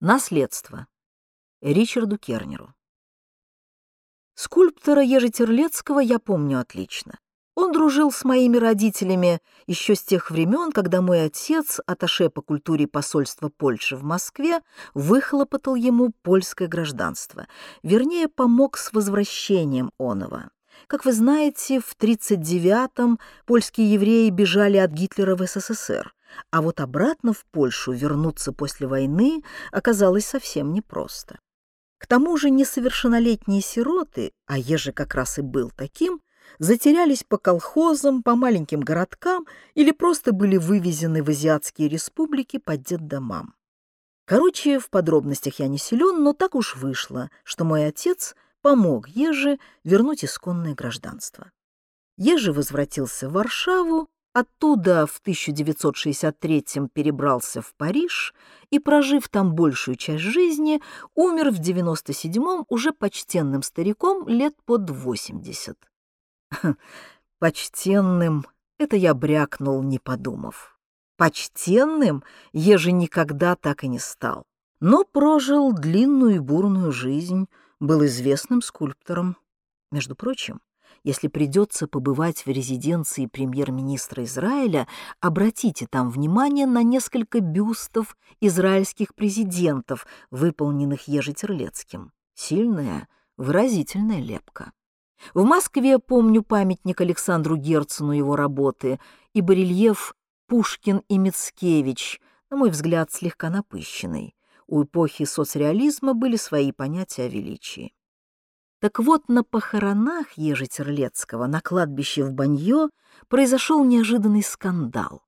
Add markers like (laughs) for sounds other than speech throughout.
Наследство. Ричарду Кернеру. Скульптора Ежи Терлецкого я помню отлично. Он дружил с моими родителями еще с тех времен, когда мой отец, аташе по культуре посольства Польши в Москве, выхлопотал ему польское гражданство, вернее, помог с возвращением оного. Как вы знаете, в 1939-м польские евреи бежали от Гитлера в СССР. А вот обратно в Польшу вернуться после войны оказалось совсем непросто. К тому же несовершеннолетние сироты, а Ежи как раз и был таким, затерялись по колхозам, по маленьким городкам или просто были вывезены в азиатские республики по детдомам. Короче, в подробностях я не силен, но так уж вышло, что мой отец помог Еже вернуть исконное гражданство. Ежи возвратился в Варшаву, Оттуда в 1963-м перебрался в Париж и, прожив там большую часть жизни, умер в 97-м уже почтенным стариком лет под 80. (laughs) Почтенным — это я брякнул, не подумав. Почтенным еже никогда так и не стал, но прожил длинную и бурную жизнь, был известным скульптором. Между прочим, если придется побывать в резиденции премьер-министра Израиля, обратите там внимание на несколько бюстов израильских президентов, выполненных Ежетерлецким. Сильная, выразительная лепка. В Москве помню памятник Александру Герцену его работы и барельеф «Пушкин и Мицкевич», на мой взгляд, слегка напыщенный. У эпохи соцреализма были свои понятия о величии. Так вот, на похоронах Ежи Терлецкого на кладбище в Банье произошел неожиданный скандал.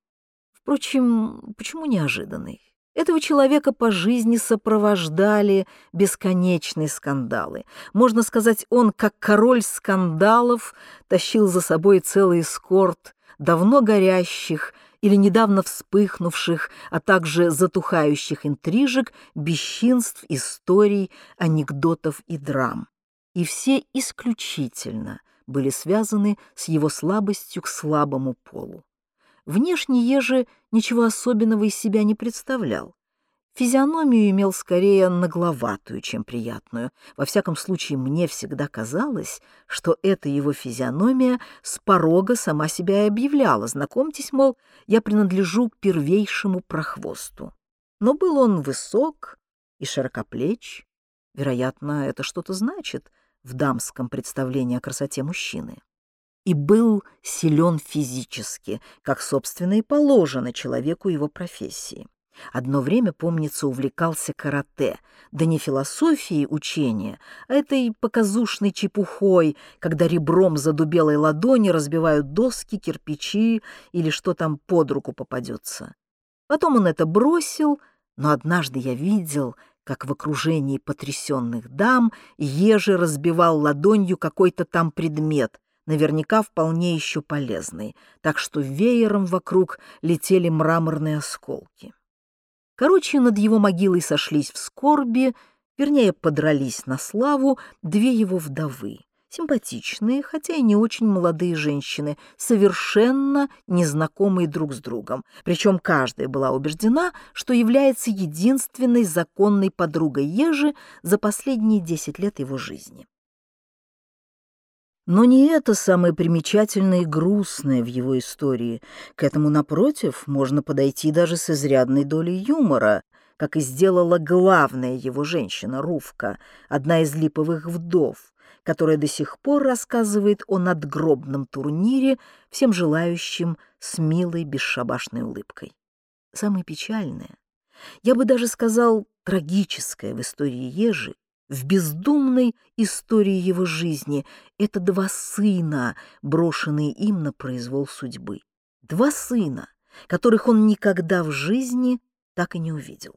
Впрочем, почему неожиданный? Этого человека по жизни сопровождали бесконечные скандалы. Можно сказать, он, как король скандалов, тащил за собой целый эскорт давно горящих или недавно вспыхнувших, а также затухающих интрижек, бесчинств, историй, анекдотов и драм и все исключительно были связаны с его слабостью к слабому полу. Внешне Ежи ничего особенного из себя не представлял. Физиономию имел скорее нагловатую, чем приятную. Во всяком случае, мне всегда казалось, что эта его физиономия с порога сама себя и объявляла. Знакомьтесь, мол, я принадлежу к первейшему прохвосту. Но был он высок и широкоплеч. Вероятно, это что-то значит, в дамском представлении о красоте мужчины. И был силен физически, как, собственно, и положено человеку его профессии. Одно время, помнится, увлекался карате, да не философией учения, а этой показушной чепухой, когда ребром задубелой ладони разбивают доски, кирпичи или что там под руку попадется. Потом он это бросил, но однажды я видел, как в окружении потрясенных дам Ежи разбивал ладонью какой-то там предмет, наверняка вполне еще полезный, так что веером вокруг летели мраморные осколки. Короче, над его могилой сошлись в скорби, вернее, подрались на славу две его вдовы симпатичные, хотя и не очень молодые женщины, совершенно незнакомые друг с другом. Причем каждая была убеждена, что является единственной законной подругой Ежи за последние десять лет его жизни. Но не это самое примечательное и грустное в его истории. К этому, напротив, можно подойти даже с изрядной долей юмора, как и сделала главная его женщина, Рувка, одна из липовых вдов, которая до сих пор рассказывает о надгробном турнире всем желающим с милой бесшабашной улыбкой. Самое печальное, я бы даже сказал, трагическое в истории Ежи, в бездумной истории его жизни — это два сына, брошенные им на произвол судьбы. Два сына, которых он никогда в жизни так и не увидел.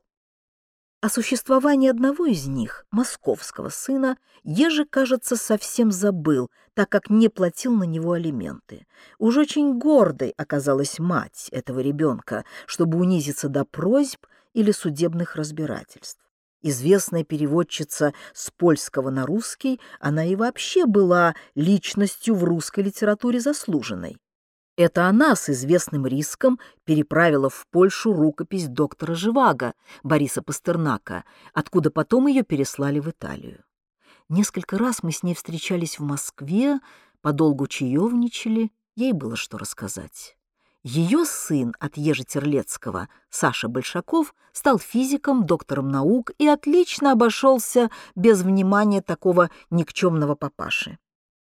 О существовании одного из них, московского сына, Ежи, кажется, совсем забыл, так как не платил на него алименты. Уж очень гордой оказалась мать этого ребенка, чтобы унизиться до просьб или судебных разбирательств. Известная переводчица с польского на русский, она и вообще была личностью в русской литературе заслуженной. Это она с известным риском переправила в Польшу рукопись доктора Живаго, Бориса Пастернака, откуда потом ее переслали в Италию. Несколько раз мы с ней встречались в Москве, подолгу чаевничали, ей было что рассказать. Ее сын от Ежи Терлецкого, Саша Большаков, стал физиком, доктором наук и отлично обошелся без внимания такого никчемного папаши.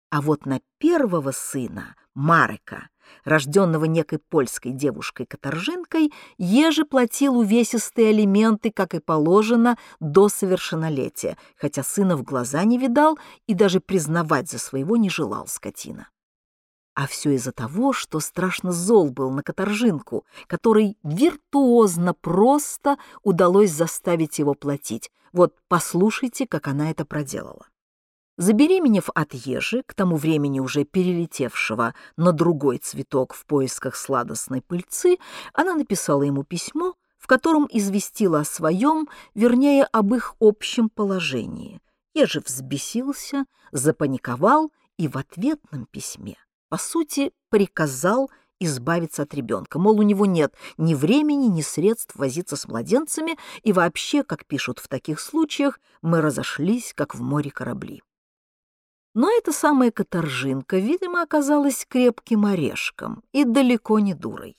А вот на первого сына, Марека, рожденного некой польской девушкой-каторжинкой, еже платил увесистые алименты, как и положено, до совершеннолетия, хотя сына в глаза не видал и даже признавать за своего не желал скотина. А все из-за того, что страшно зол был на каторжинку, который виртуозно просто удалось заставить его платить. Вот послушайте, как она это проделала. Забеременев от ежи, к тому времени уже перелетевшего на другой цветок в поисках сладостной пыльцы, она написала ему письмо, в котором известила о своем, вернее, об их общем положении. Ежи взбесился, запаниковал и в ответном письме, по сути, приказал избавиться от ребенка. Мол, у него нет ни времени, ни средств возиться с младенцами, и вообще, как пишут в таких случаях, мы разошлись, как в море корабли. Но эта самая каторжинка, видимо, оказалась крепким орешком и далеко не дурой.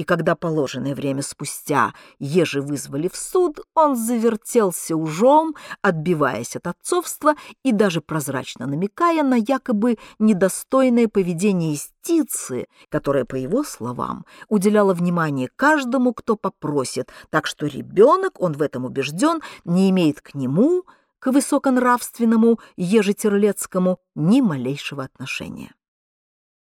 И когда положенное время спустя ежи вызвали в суд, он завертелся ужом, отбиваясь от отцовства и даже прозрачно намекая на якобы недостойное поведение истицы, которая, по его словам, уделяла внимание каждому, кто попросит, так что ребенок, он в этом убежден, не имеет к нему – к высоконравственному Ежетерлецкому ни малейшего отношения.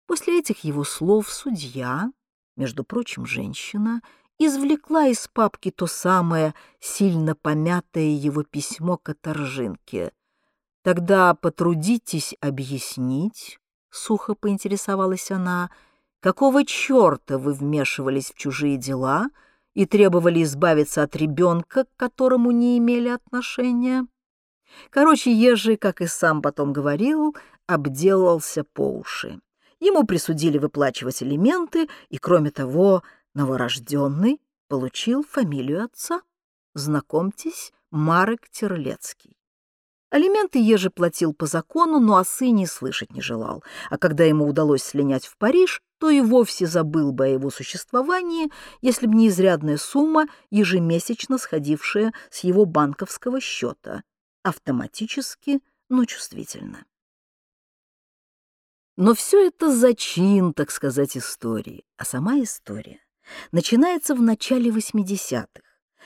После этих его слов судья, между прочим, женщина, извлекла из папки то самое сильно помятое его письмо каторжинке. «Тогда потрудитесь объяснить», — сухо поинтересовалась она, «какого черта вы вмешивались в чужие дела и требовали избавиться от ребенка, к которому не имели отношения?» Короче, Ежи, как и сам потом говорил, обделался по уши. Ему присудили выплачивать элементы, и, кроме того, новорожденный получил фамилию отца. Знакомьтесь, Марек Терлецкий. Алименты Ежи платил по закону, но о сыне слышать не желал, а когда ему удалось слинять в Париж, то и вовсе забыл бы о его существовании, если бы не изрядная сумма, ежемесячно сходившая с его банковского счета автоматически, но чувствительно. Но все это зачин, так сказать, истории, а сама история начинается в начале 80-х,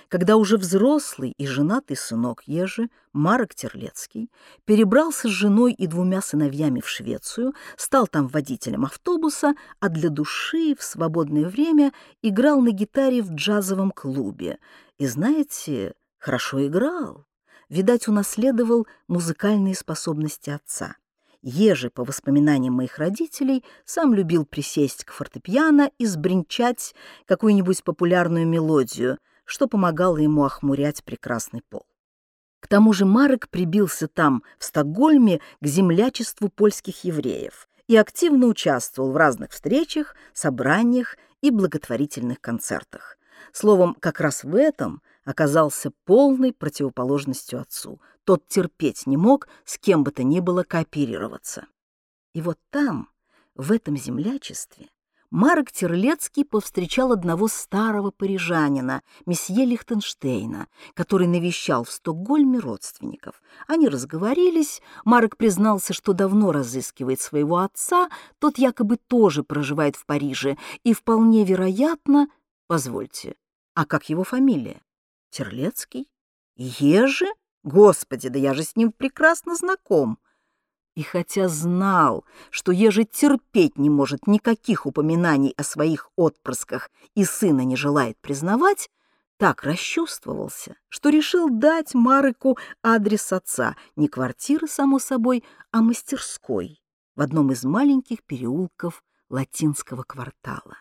когда уже взрослый и женатый сынок Ежи, Марок Терлецкий, перебрался с женой и двумя сыновьями в Швецию, стал там водителем автобуса, а для души в свободное время играл на гитаре в джазовом клубе. И знаете, хорошо играл видать, унаследовал музыкальные способности отца. Ежи, по воспоминаниям моих родителей, сам любил присесть к фортепиано и сбринчать какую-нибудь популярную мелодию, что помогало ему охмурять прекрасный пол. К тому же Марек прибился там, в Стокгольме, к землячеству польских евреев и активно участвовал в разных встречах, собраниях и благотворительных концертах. Словом, как раз в этом оказался полной противоположностью отцу. Тот терпеть не мог с кем бы то ни было кооперироваться. И вот там, в этом землячестве, Марк Терлецкий повстречал одного старого парижанина, месье Лихтенштейна, который навещал в Стокгольме родственников. Они разговорились, Марк признался, что давно разыскивает своего отца, тот якобы тоже проживает в Париже, и вполне вероятно... Позвольте, а как его фамилия? Терлецкий? Ежи? Господи, да я же с ним прекрасно знаком. И хотя знал, что Ежи терпеть не может никаких упоминаний о своих отпрысках и сына не желает признавать, так расчувствовался, что решил дать Марыку адрес отца, не квартиры, само собой, а мастерской в одном из маленьких переулков латинского квартала.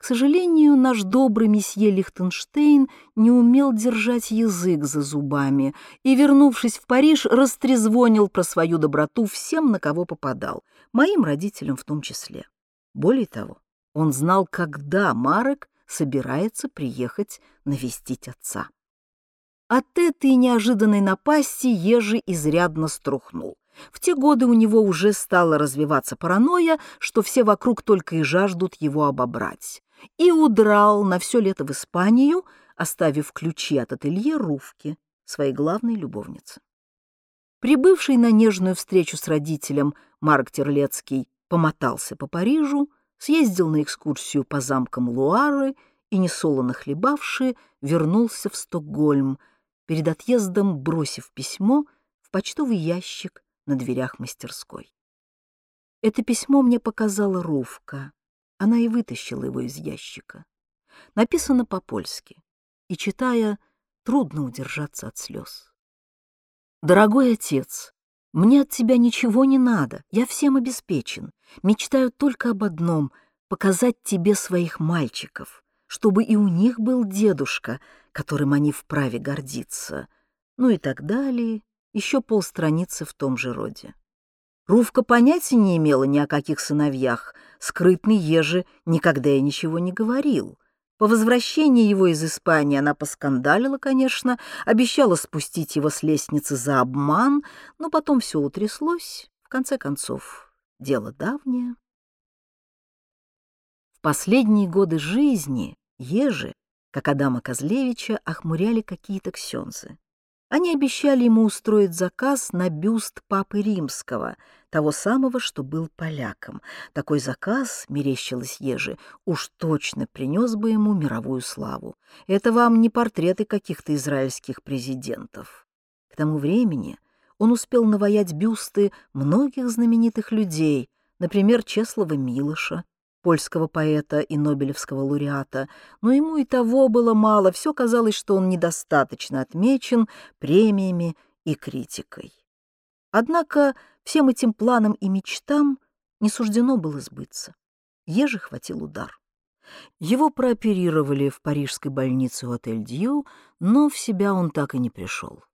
К сожалению, наш добрый месье Лихтенштейн не умел держать язык за зубами и, вернувшись в Париж, растрезвонил про свою доброту всем, на кого попадал, моим родителям в том числе. Более того, он знал, когда Марек собирается приехать навестить отца. От этой неожиданной напасти Ежи изрядно струхнул. В те годы у него уже стала развиваться паранойя, что все вокруг только и жаждут его обобрать. И удрал на все лето в Испанию, оставив ключи от ателье Руфки, своей главной любовницы. Прибывший на нежную встречу с родителем Марк Терлецкий помотался по Парижу, съездил на экскурсию по замкам Луары и, несолоно хлебавший, вернулся в Стокгольм, перед отъездом бросив письмо в почтовый ящик на дверях мастерской. Это письмо мне показала Руфка. Она и вытащила его из ящика. Написано по-польски, и, читая, трудно удержаться от слез. «Дорогой отец, мне от тебя ничего не надо, я всем обеспечен. Мечтаю только об одном — показать тебе своих мальчиков, чтобы и у них был дедушка, которым они вправе гордиться. Ну и так далее, еще полстраницы в том же роде. Рувка понятия не имела ни о каких сыновьях, скрытный Ежи никогда и ничего не говорил. По возвращении его из Испании она поскандалила, конечно, обещала спустить его с лестницы за обман, но потом все утряслось. В конце концов, дело давнее. В последние годы жизни Ежи, как Адама Козлевича, охмуряли какие-то ксензы. Они обещали ему устроить заказ на бюст Папы Римского, того самого, что был поляком. Такой заказ, мерещилось Ежи, уж точно принес бы ему мировую славу. Это вам не портреты каких-то израильских президентов. К тому времени он успел наваять бюсты многих знаменитых людей, например, Чеслова Милоша, польского поэта и нобелевского лауреата, но ему и того было мало, все казалось, что он недостаточно отмечен премиями и критикой. Однако всем этим планам и мечтам не суждено было сбыться. Еже хватил удар. Его прооперировали в парижской больнице у отель Дью, но в себя он так и не пришел.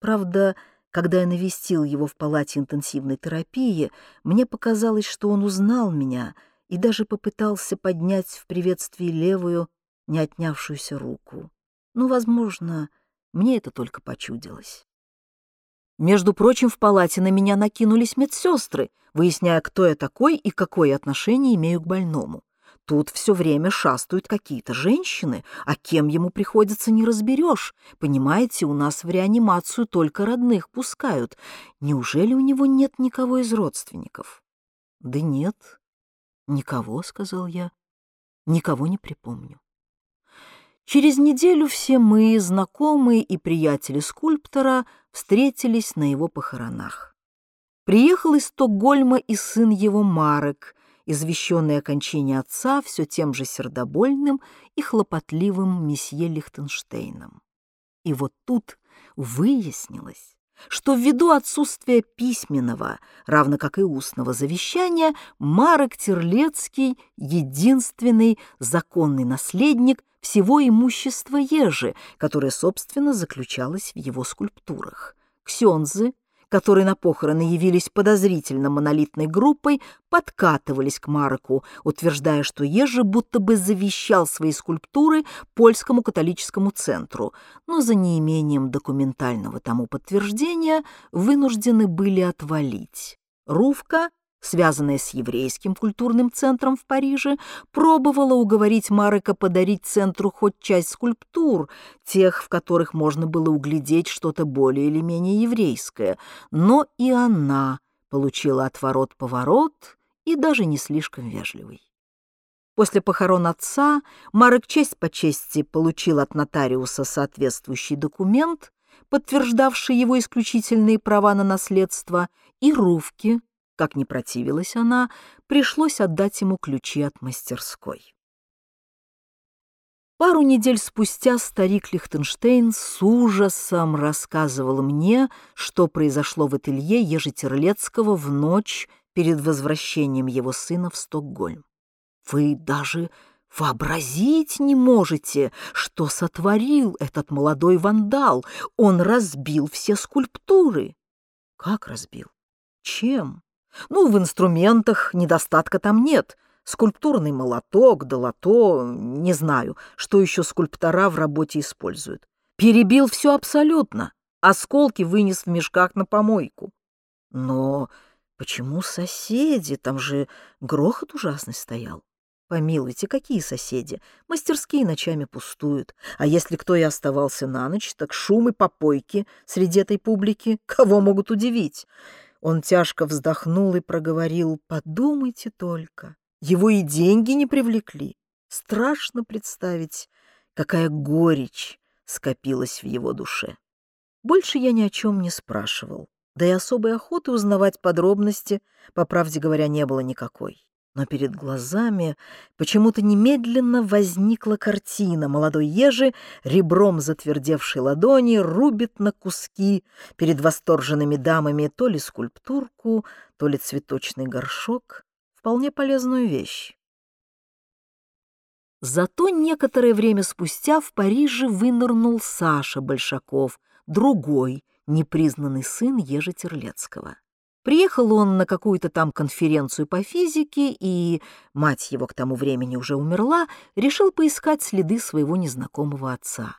Правда, когда я навестил его в палате интенсивной терапии, мне показалось, что он узнал меня — и даже попытался поднять в приветствии левую, не отнявшуюся руку. Но, возможно, мне это только почудилось. Между прочим, в палате на меня накинулись медсестры, выясняя, кто я такой и какое отношение имею к больному. Тут все время шастают какие-то женщины, а кем ему приходится не разберешь. Понимаете, у нас в реанимацию только родных пускают. Неужели у него нет никого из родственников? Да нет, «Никого», — сказал я, — «никого не припомню». Через неделю все мы, знакомые и приятели скульптора, встретились на его похоронах. Приехал из Стокгольма и сын его Марек, извещенный о кончине отца все тем же сердобольным и хлопотливым месье Лихтенштейном. И вот тут выяснилось, что ввиду отсутствия письменного, равно как и устного завещания, Марок Терлецкий — единственный законный наследник всего имущества Ежи, которое, собственно, заключалось в его скульптурах. Ксензы, которые на похороны явились подозрительно монолитной группой, подкатывались к Марку, утверждая, что Ежи будто бы завещал свои скульптуры польскому католическому центру, но за неимением документального тому подтверждения вынуждены были отвалить. Рувка связанная с еврейским культурным центром в Париже, пробовала уговорить Марека подарить центру хоть часть скульптур, тех, в которых можно было углядеть что-то более или менее еврейское, но и она получила отворот-поворот и даже не слишком вежливый. После похорон отца Марек честь по чести получил от нотариуса соответствующий документ, подтверждавший его исключительные права на наследство, и Рувки, как не противилась она, пришлось отдать ему ключи от мастерской. Пару недель спустя старик Лихтенштейн с ужасом рассказывал мне, что произошло в ателье Ежетерлецкого в ночь перед возвращением его сына в Стокгольм. «Вы даже вообразить не можете, что сотворил этот молодой вандал. Он разбил все скульптуры». «Как разбил? Чем?» Ну, в инструментах недостатка там нет. скульптурный молоток, долото, не знаю, что еще скульптора в работе используют. Перебил все абсолютно, осколки вынес в мешках на помойку. Но почему соседи? Там же грохот ужасный стоял. Помилуйте, какие соседи? Мастерские ночами пустуют. А если кто и оставался на ночь, так шум и попойки среди этой публики кого могут удивить? Он тяжко вздохнул и проговорил, подумайте только, его и деньги не привлекли. Страшно представить, какая горечь скопилась в его душе. Больше я ни о чем не спрашивал, да и особой охоты узнавать подробности, по правде говоря, не было никакой но перед глазами почему-то немедленно возникла картина. Молодой ежи ребром затвердевшей ладони рубит на куски перед восторженными дамами то ли скульптурку, то ли цветочный горшок. Вполне полезную вещь. Зато некоторое время спустя в Париже вынырнул Саша Большаков, другой, непризнанный сын Ежи Терлецкого. Приехал он на какую-то там конференцию по физике, и, мать его к тому времени уже умерла, решил поискать следы своего незнакомого отца.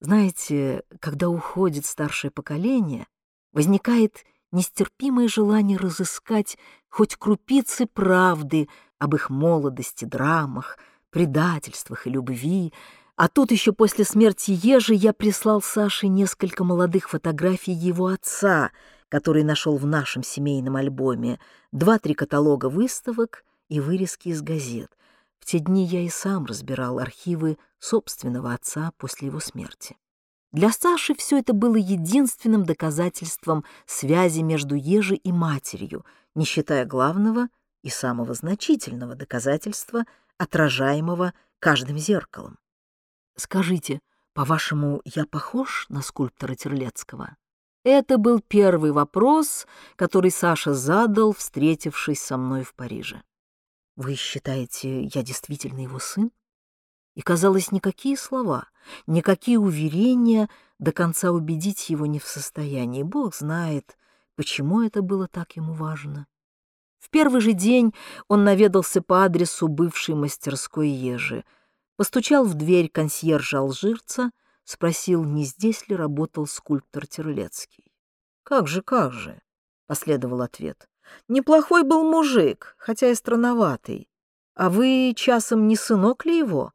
Знаете, когда уходит старшее поколение, возникает нестерпимое желание разыскать хоть крупицы правды об их молодости, драмах, предательствах и любви, а тут еще после смерти Ежи я прислал Саше несколько молодых фотографий его отца — который нашел в нашем семейном альбоме, два-три каталога выставок и вырезки из газет. В те дни я и сам разбирал архивы собственного отца после его смерти. Для Саши все это было единственным доказательством связи между Ежи и матерью, не считая главного и самого значительного доказательства, отражаемого каждым зеркалом. Скажите, по-вашему, я похож на скульптора Терлецкого? Это был первый вопрос, который Саша задал, встретившись со мной в Париже. «Вы считаете, я действительно его сын?» И, казалось, никакие слова, никакие уверения до конца убедить его не в состоянии. Бог знает, почему это было так ему важно. В первый же день он наведался по адресу бывшей мастерской Ежи, постучал в дверь консьержа-алжирца — спросил, не здесь ли работал скульптор Терлецкий. «Как же, как же!» — последовал ответ. «Неплохой был мужик, хотя и странноватый. А вы часом не сынок ли его?»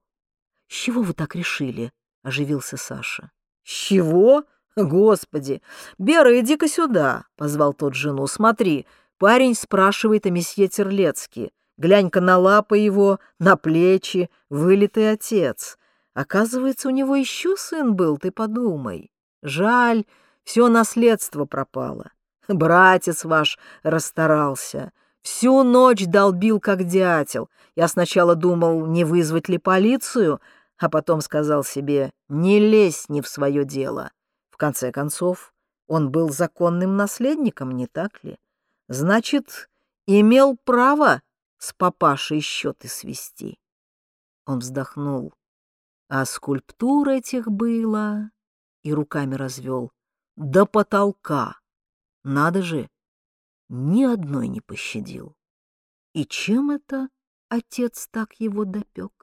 «С чего вы так решили?» — оживился Саша. «С чего? Господи! Бера, иди-ка сюда!» — позвал тот жену. «Смотри, парень спрашивает о месье Терлецки. Глянь-ка на лапы его, на плечи, вылитый отец. Оказывается, у него еще сын был, ты подумай. Жаль, все наследство пропало. Братец ваш расстарался. Всю ночь долбил, как дятел. Я сначала думал, не вызвать ли полицию, а потом сказал себе, не лезь не в свое дело. В конце концов, он был законным наследником, не так ли? Значит, имел право с папашей счеты свести. Он вздохнул. А скульптур этих было, и руками развел, до потолка. Надо же, ни одной не пощадил. И чем это отец так его допек?